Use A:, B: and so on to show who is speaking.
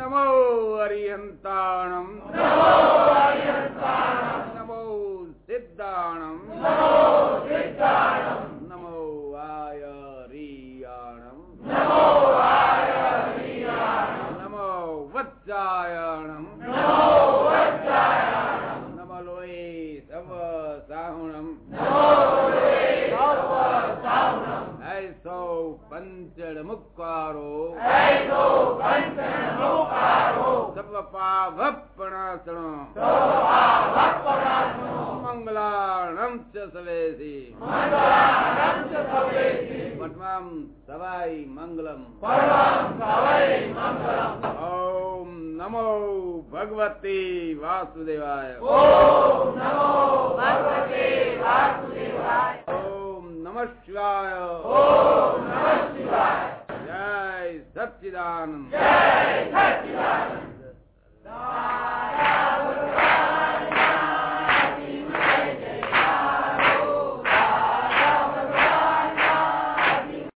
A: नमो अरिहन्ताणम् नमो सिद्धाणम् नमो आयरीयाणम् नमो वत्सायणम् नमलोये सव साहुणम् ऐसो पंचड मुक्कारो सपपावपणासण मङ्गलाणं च सवेसि पट्मां सवाई मङ्गलम्। ॐ नमो भगवते वासुदेवाय। ॐ नमः शिवाय। जय सच्चिदानन्द।